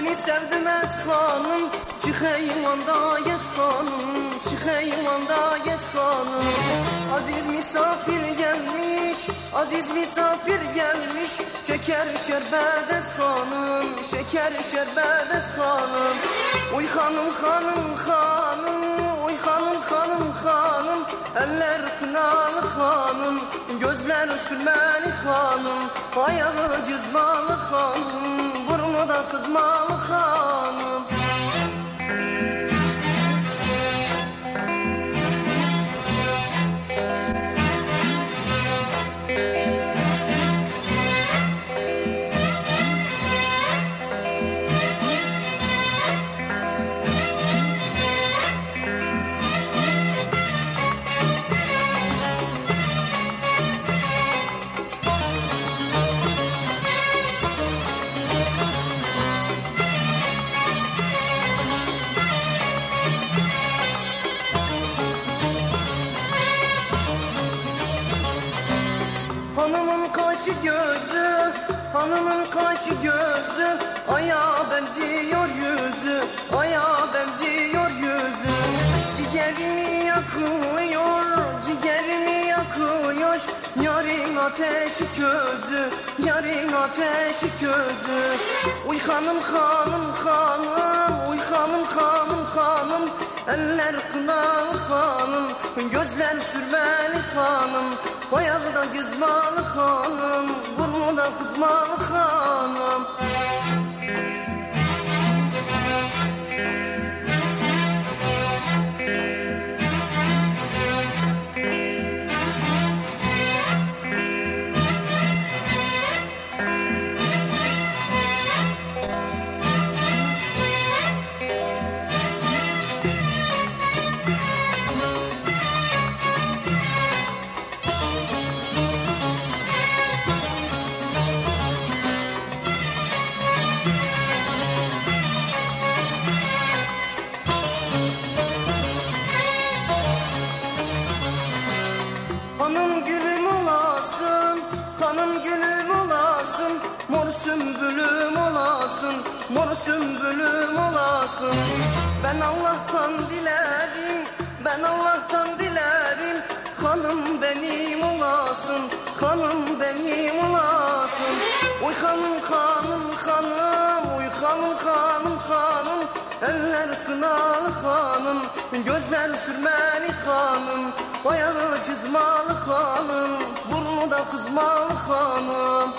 Seni sevdim ez hanım Çık eyvanda geç hanım Çık eyvanda geç hanım Aziz misafir gelmiş Aziz misafir gelmiş Şeker şerbet ez hanım Şeker şerbet ez hanım Uy hanım hanım hanım Uy hanım hanım hanım. Eller kınalı hanım. Gözler sürmeli hanım. Ayağı cızmalı hanım. Burnu da kızmalı hanım kaşı gözü, hanımın kaşı gözü Aya benziyor yüzü, aya benziyor yüzü. Ciğerimi ciğerimi yakıyor Yarın ateşi közü, yarın ateşi közü Uy hanım hanım hanım, uy hanım hanım hanım. Eller kınalı hanım, gözler sürmeli hanım. Ayağı da cızmalı hanım, burnu da kızmalı Hanım hanım gülüm olasın Mor sümbülüm olasın, mor sümbülüm olasın. Ben Allah'tan dilerim, ben Allah'tan dilerim Hanım benim olasın, hanım benim olasın. Uy hanım hanım hanım, uy hanım hanım hanım Eller kınalı hanım, gözler sürmeli hanım Ayağı cızmalı hanım, burnu da kızmalı hanım